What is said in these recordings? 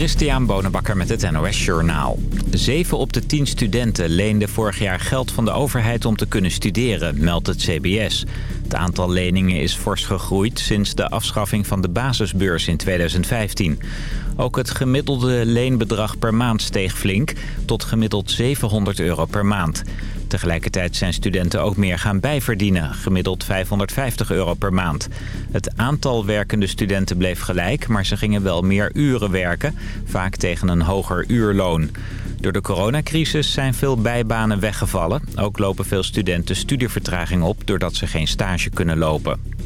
Christian Bonenbakker met het NOS Journaal. Zeven op de tien studenten leenden vorig jaar geld van de overheid om te kunnen studeren, meldt het CBS. Het aantal leningen is fors gegroeid sinds de afschaffing van de basisbeurs in 2015. Ook het gemiddelde leenbedrag per maand steeg flink, tot gemiddeld 700 euro per maand. Tegelijkertijd zijn studenten ook meer gaan bijverdienen, gemiddeld 550 euro per maand. Het aantal werkende studenten bleef gelijk, maar ze gingen wel meer uren werken, vaak tegen een hoger uurloon. Door de coronacrisis zijn veel bijbanen weggevallen. Ook lopen veel studenten studievertraging op doordat ze geen stage kunnen lopen.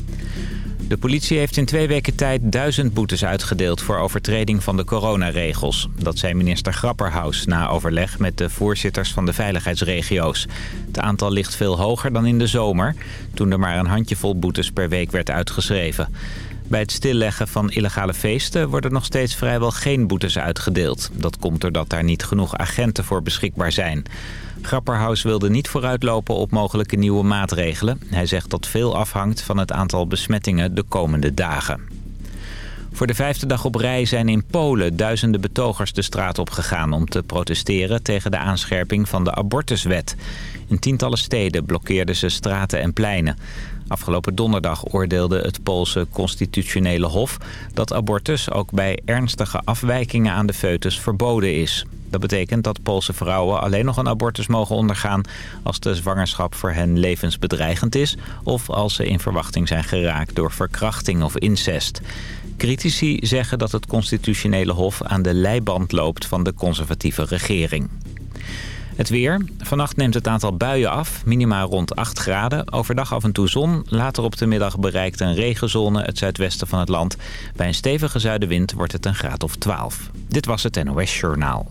De politie heeft in twee weken tijd duizend boetes uitgedeeld voor overtreding van de coronaregels. Dat zei minister Grapperhaus na overleg met de voorzitters van de veiligheidsregio's. Het aantal ligt veel hoger dan in de zomer, toen er maar een handjevol boetes per week werd uitgeschreven. Bij het stilleggen van illegale feesten worden nog steeds vrijwel geen boetes uitgedeeld. Dat komt doordat daar niet genoeg agenten voor beschikbaar zijn. Grapperhaus wilde niet vooruitlopen op mogelijke nieuwe maatregelen. Hij zegt dat veel afhangt van het aantal besmettingen de komende dagen. Voor de vijfde dag op rij zijn in Polen duizenden betogers de straat opgegaan... om te protesteren tegen de aanscherping van de abortuswet. In tientallen steden blokkeerden ze straten en pleinen. Afgelopen donderdag oordeelde het Poolse constitutionele hof... dat abortus ook bij ernstige afwijkingen aan de foetus verboden is. Dat betekent dat Poolse vrouwen alleen nog een abortus mogen ondergaan... als de zwangerschap voor hen levensbedreigend is... of als ze in verwachting zijn geraakt door verkrachting of incest. Critici zeggen dat het constitutionele hof aan de leiband loopt van de conservatieve regering. Het weer. Vannacht neemt het aantal buien af. Minima rond 8 graden. Overdag af en toe zon. Later op de middag bereikt een regenzone het zuidwesten van het land. Bij een stevige zuidenwind wordt het een graad of 12. Dit was het NOS Journaal.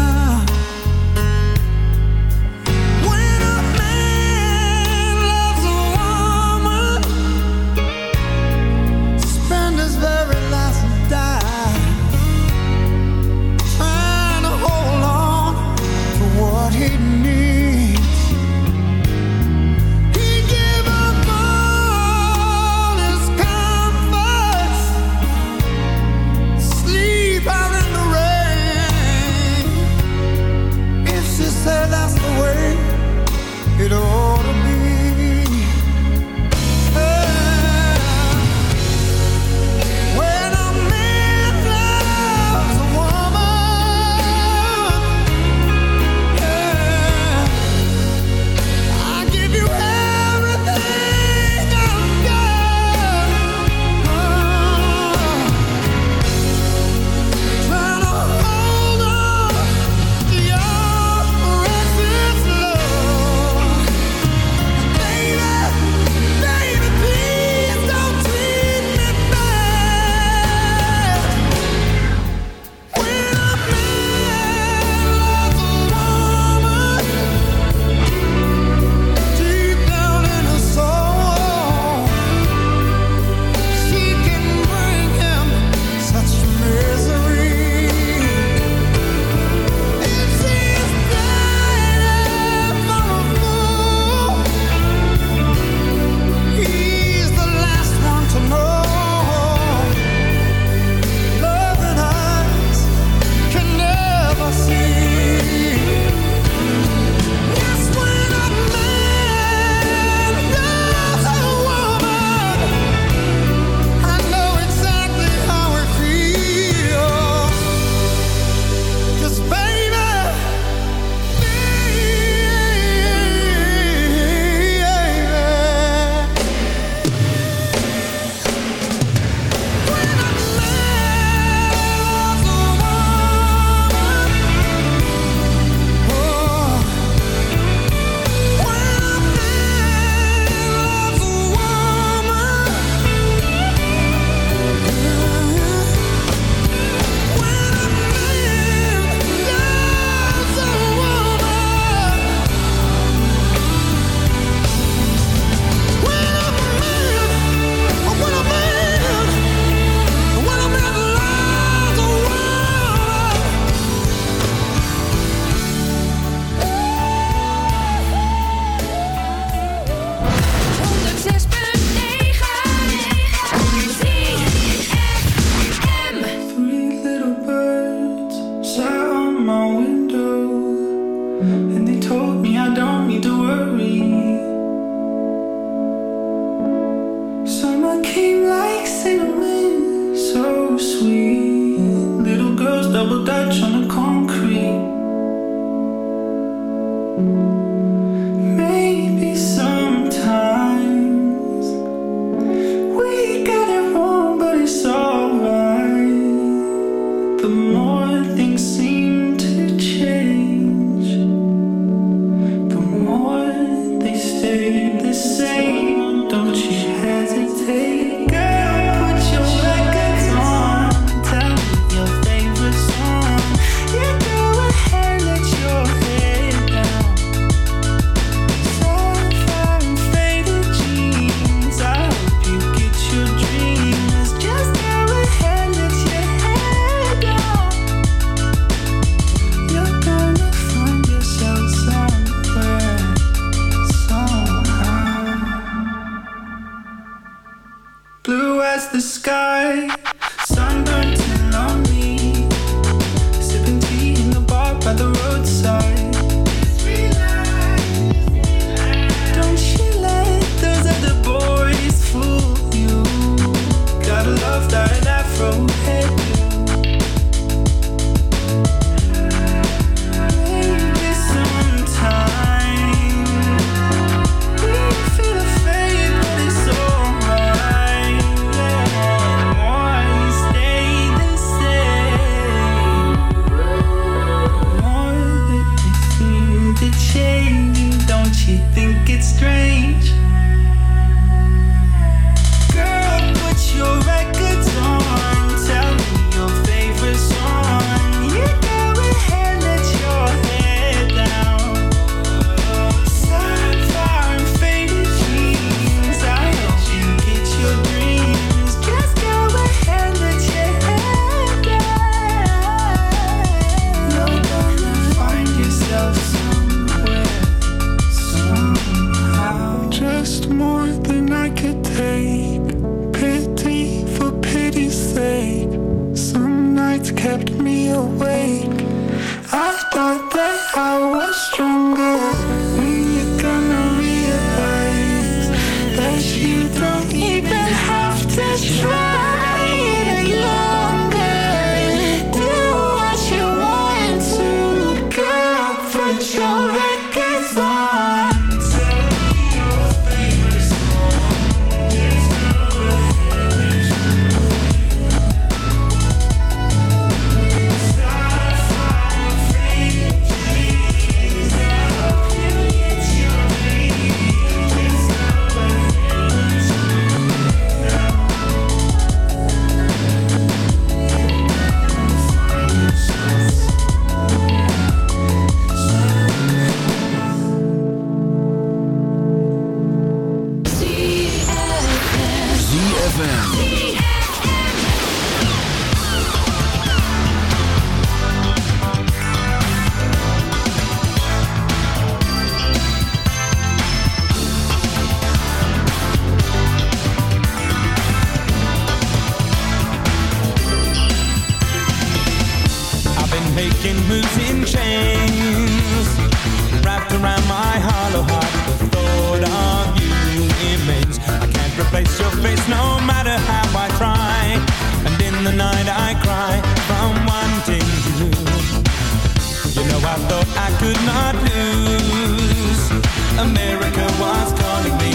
I thought I could not lose. America was calling me.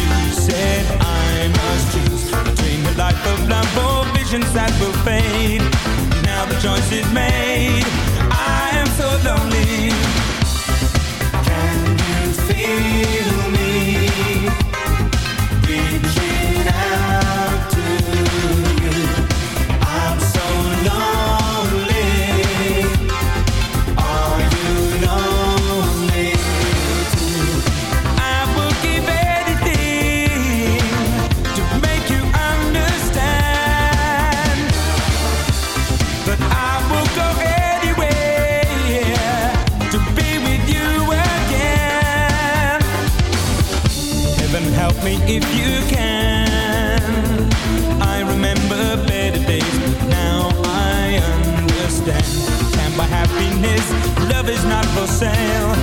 You said I must choose between life of love or visions that will fade. Now the choice is made. I am so lonely. sound.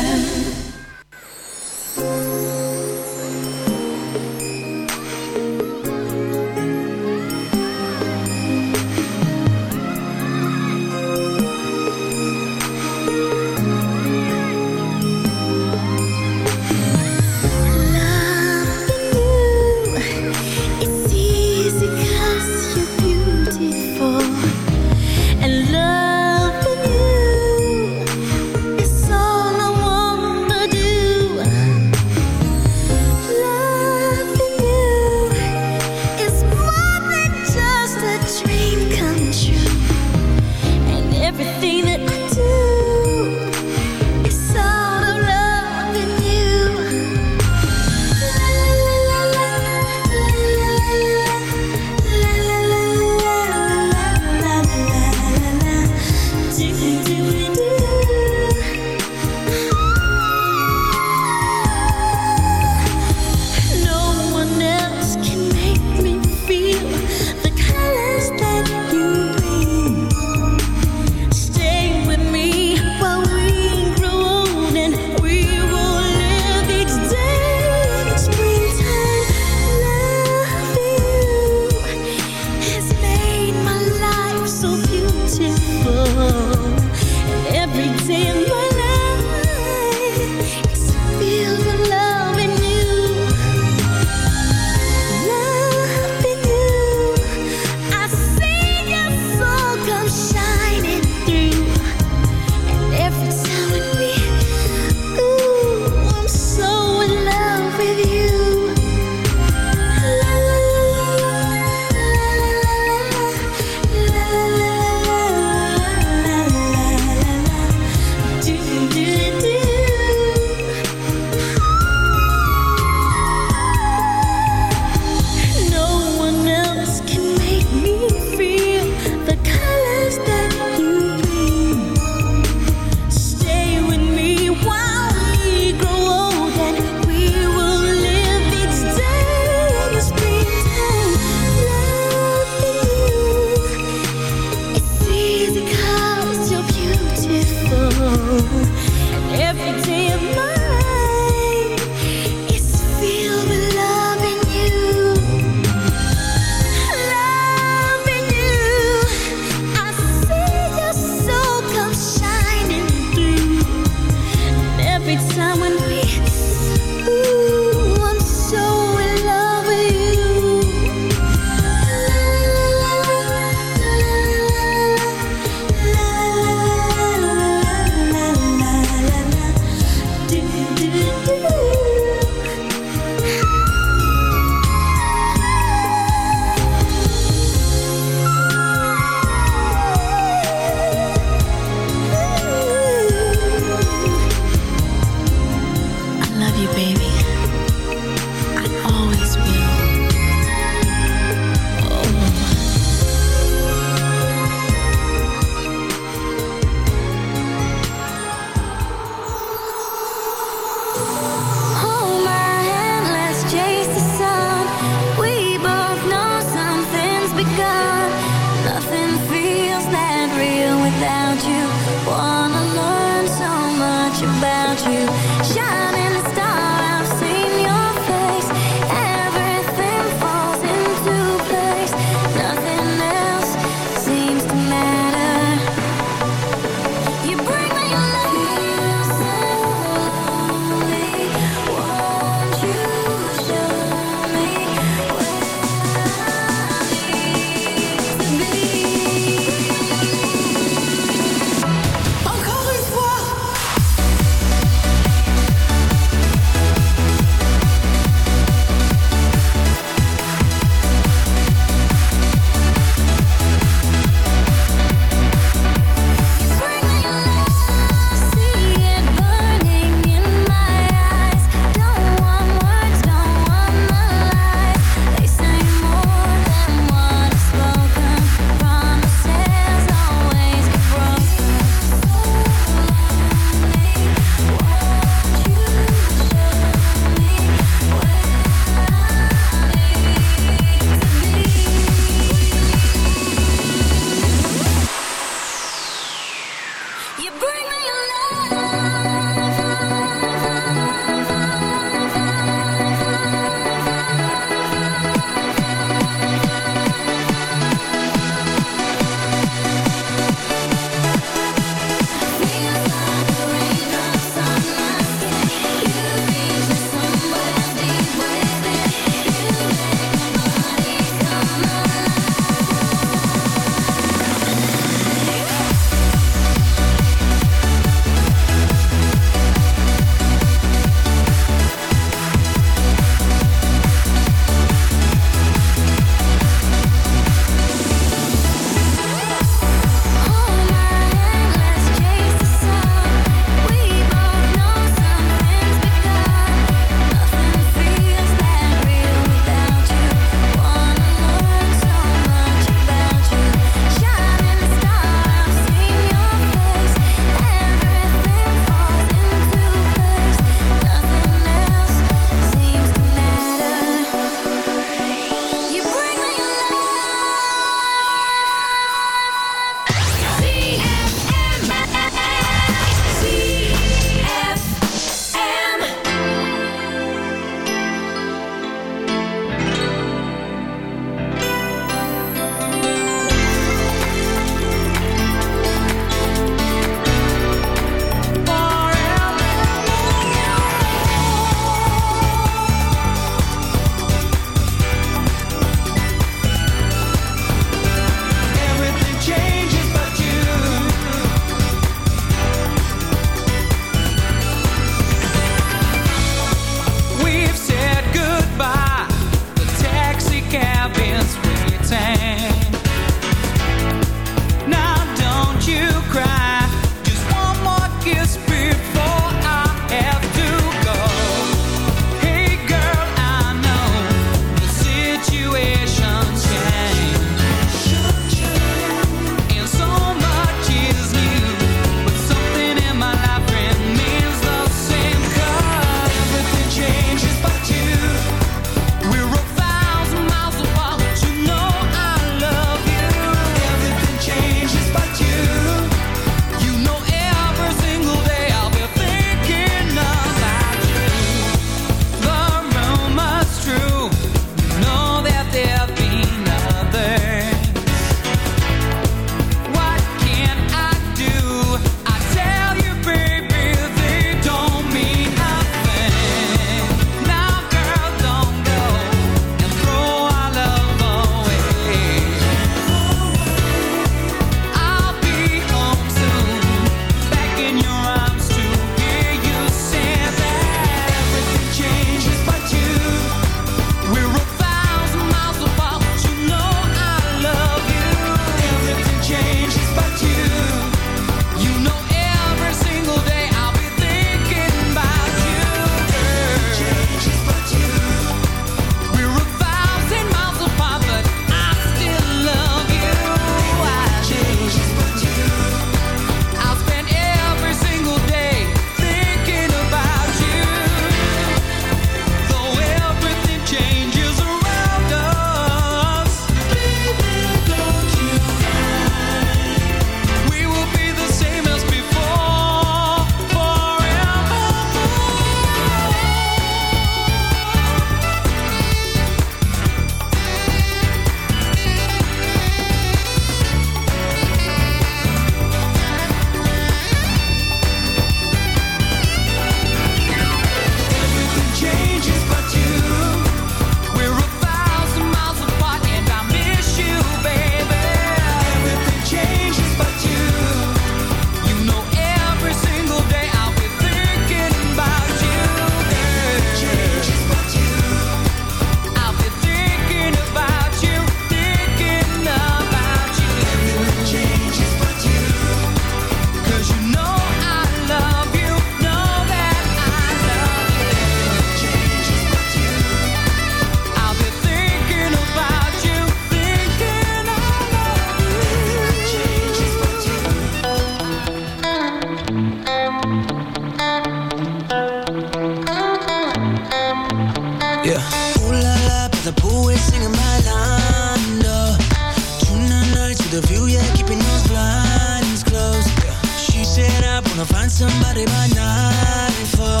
I wanna find somebody by night for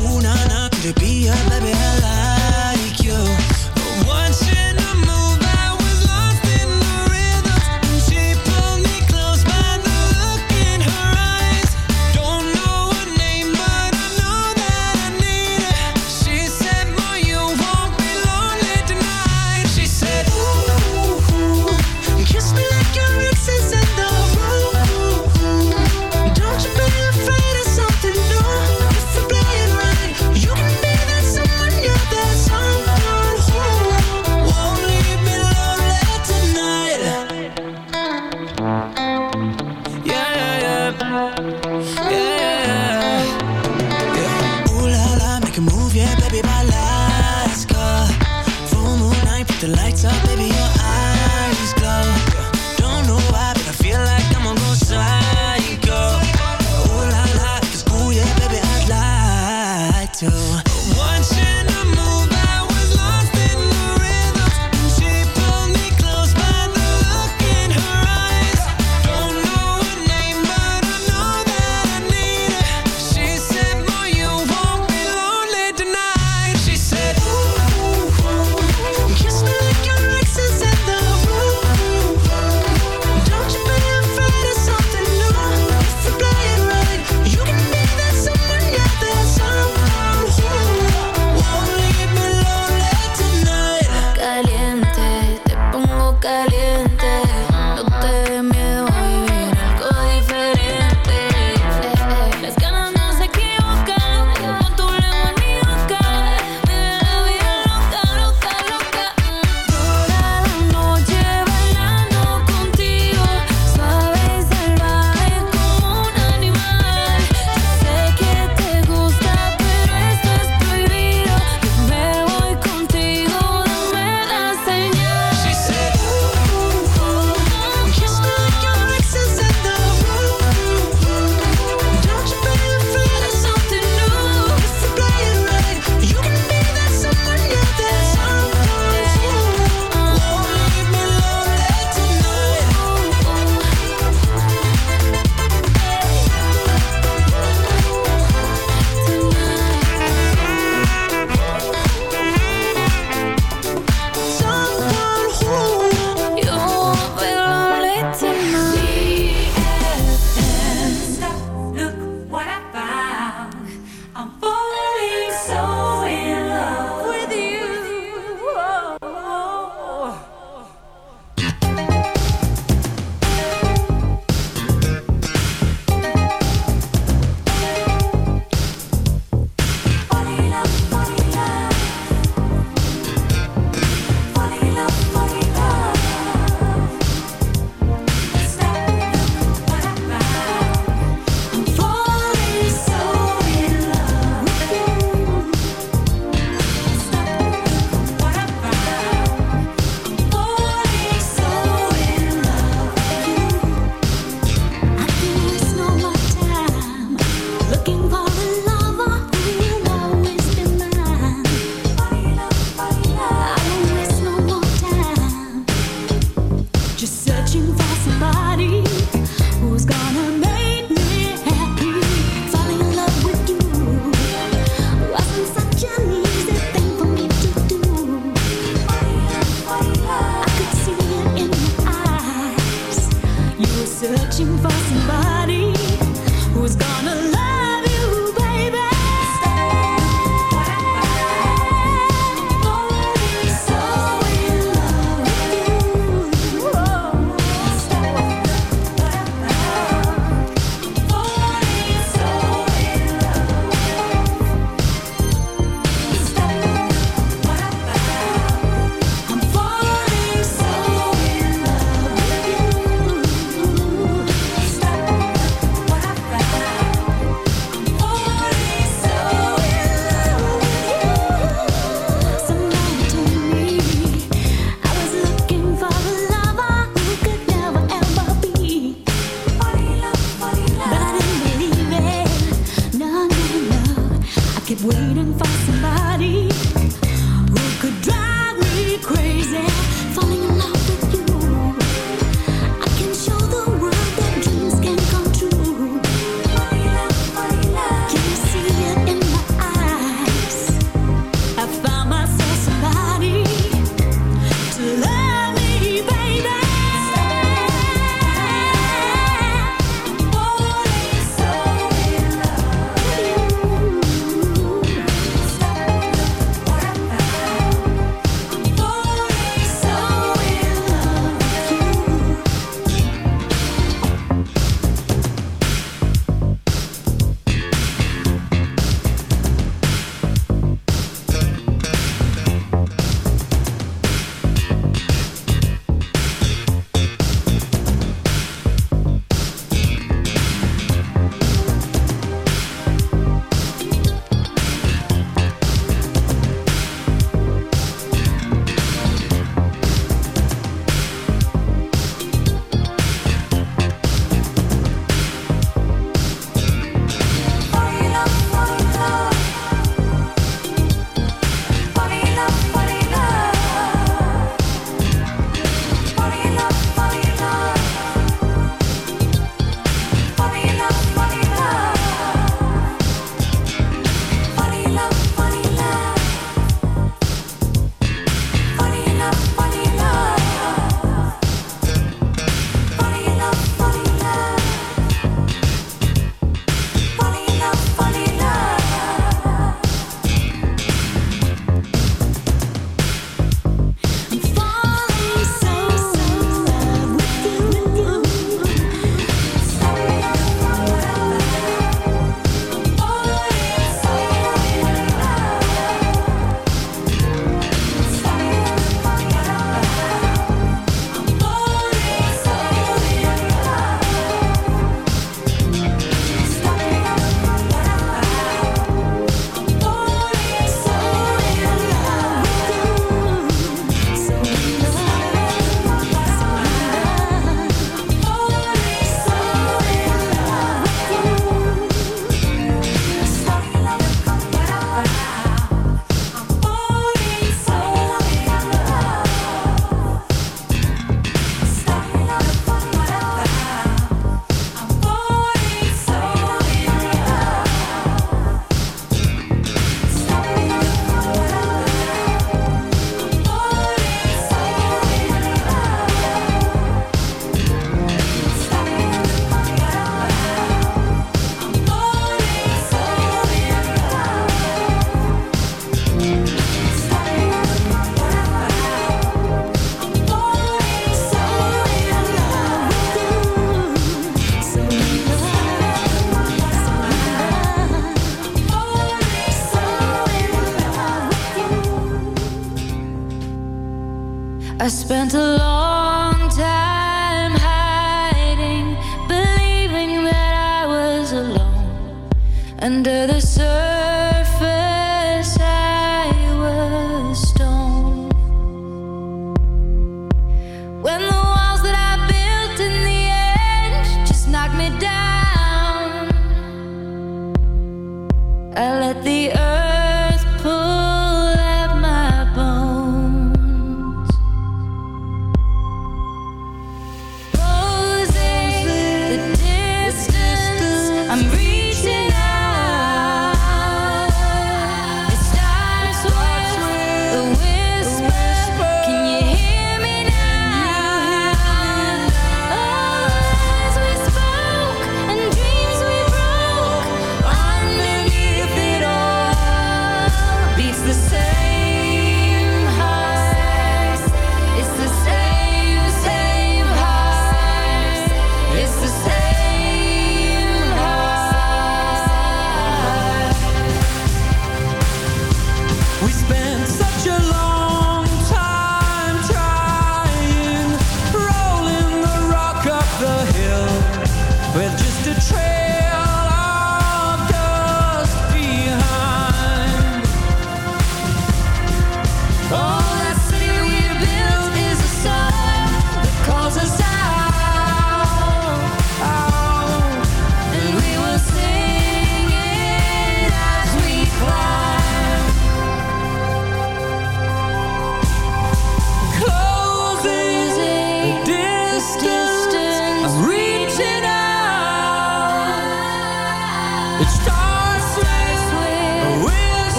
Ooh, nah, nah, could it be a baby I like you? But Once in a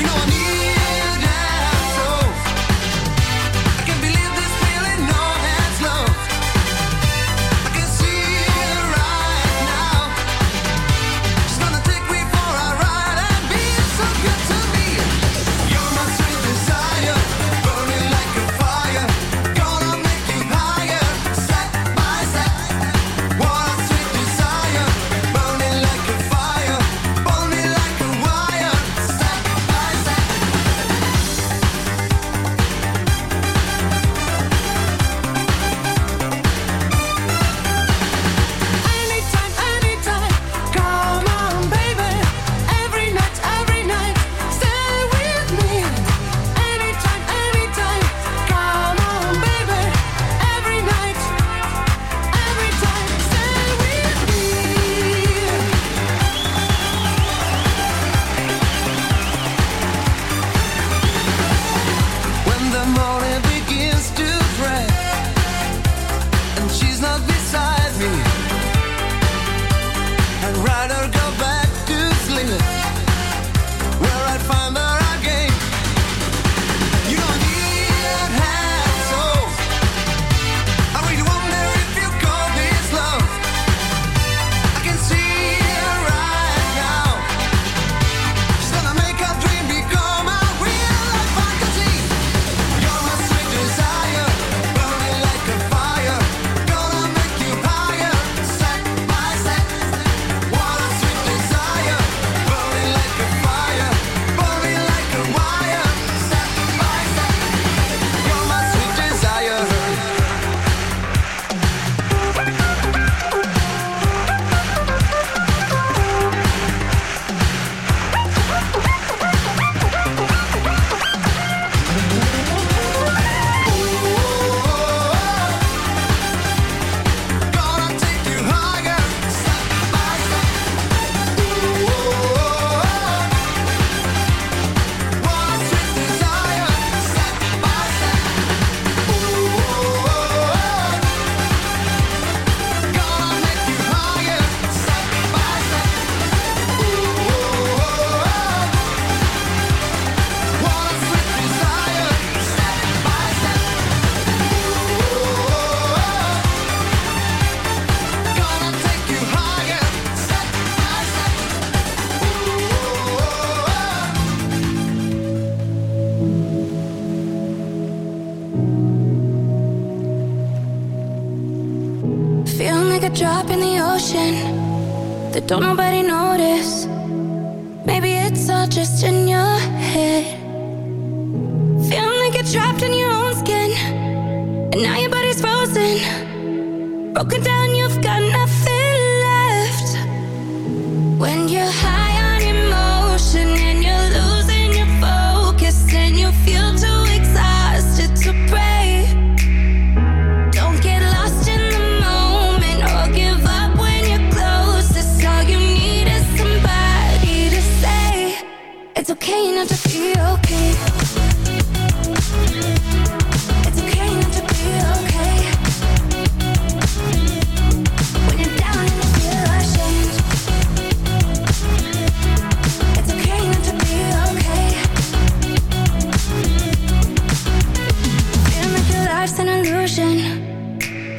You know I need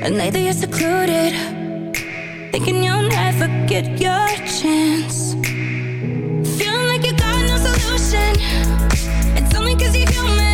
And lately you're secluded. Thinking you'll never get your chance. Feeling like you got no solution. It's only cause you're human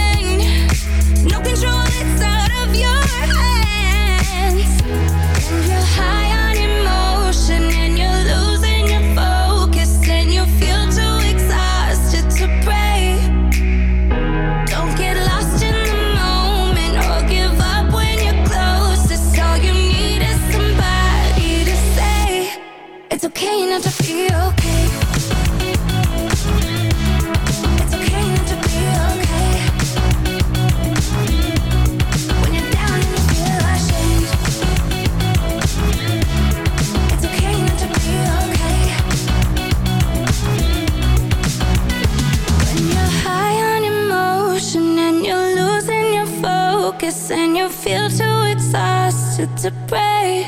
to pray.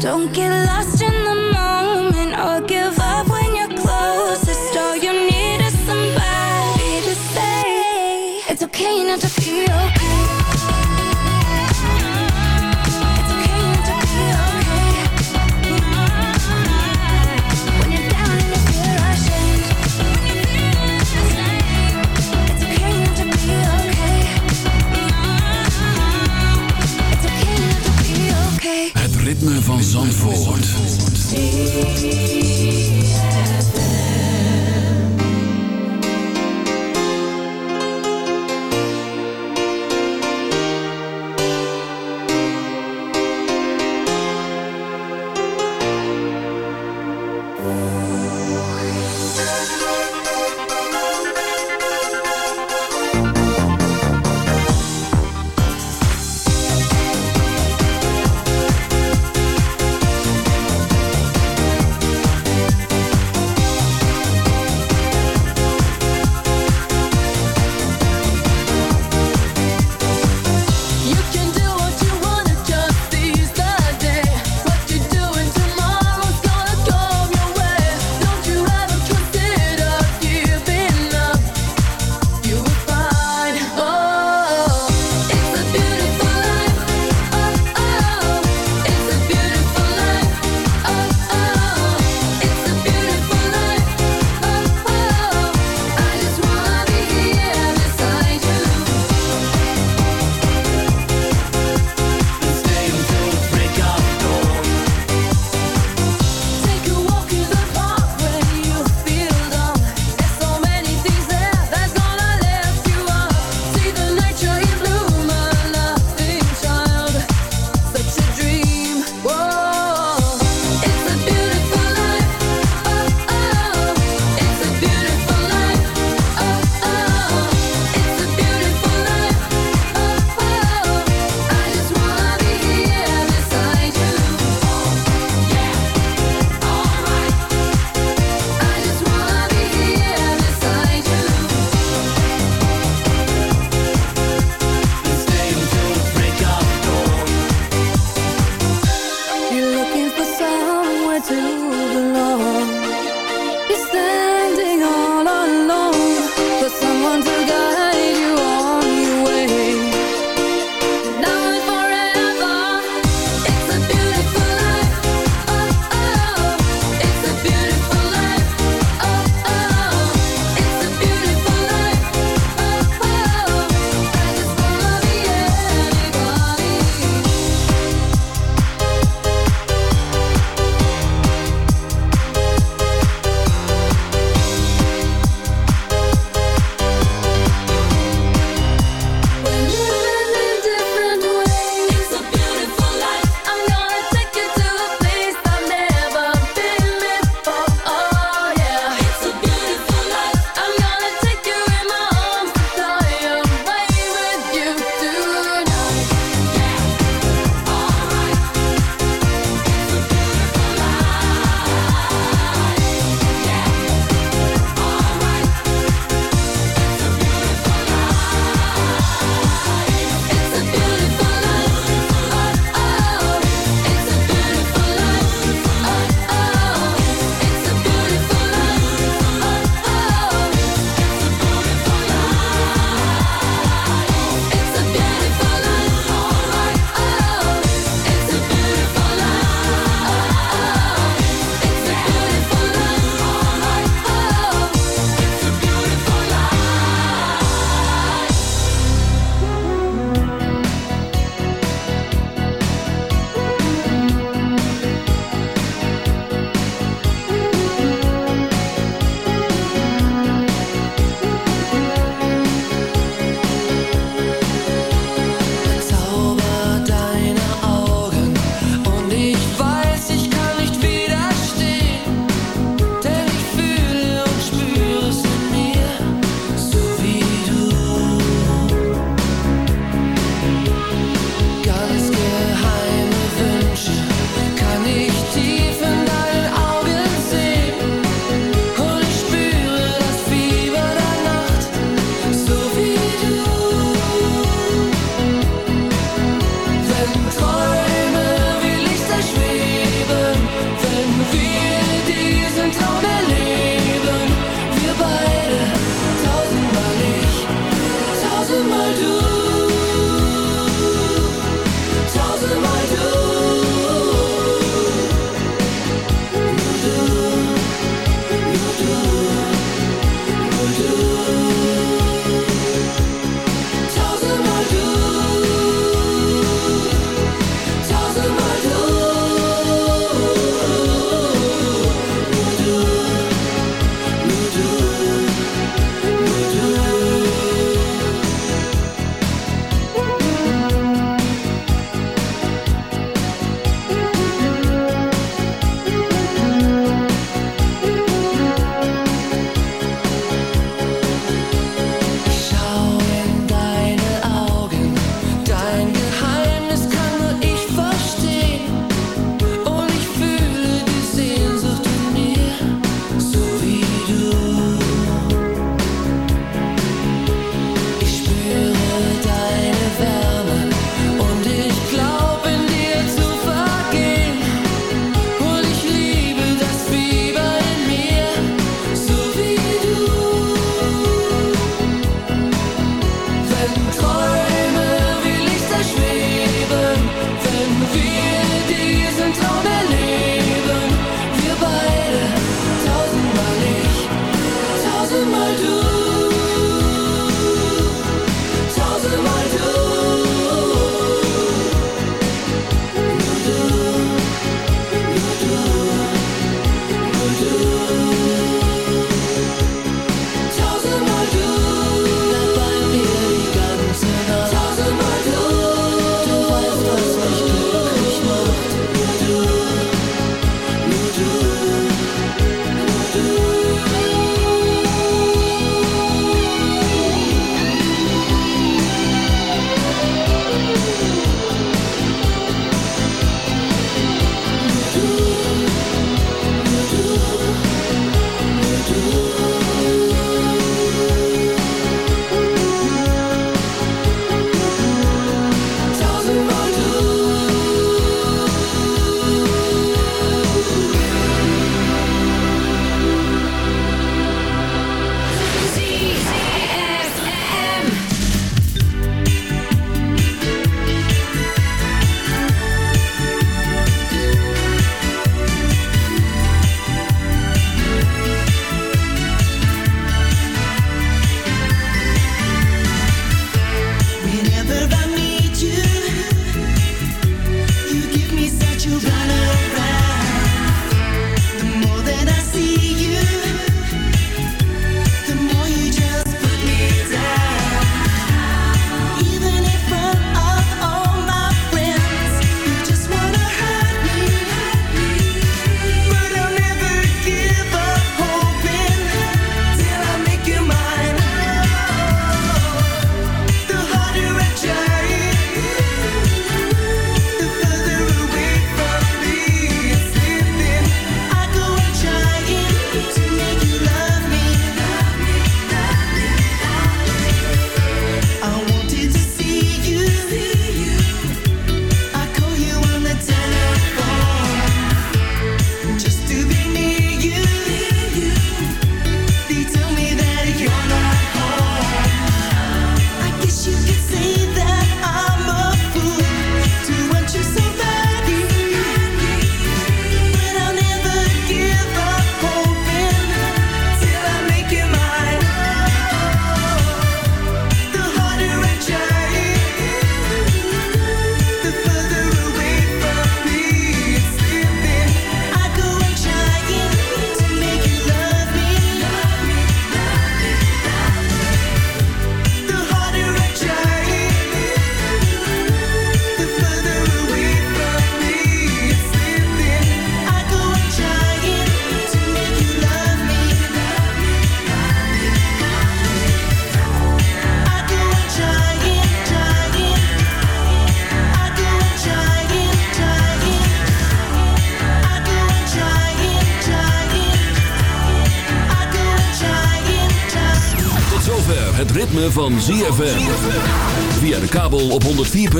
Don't get lost in assim.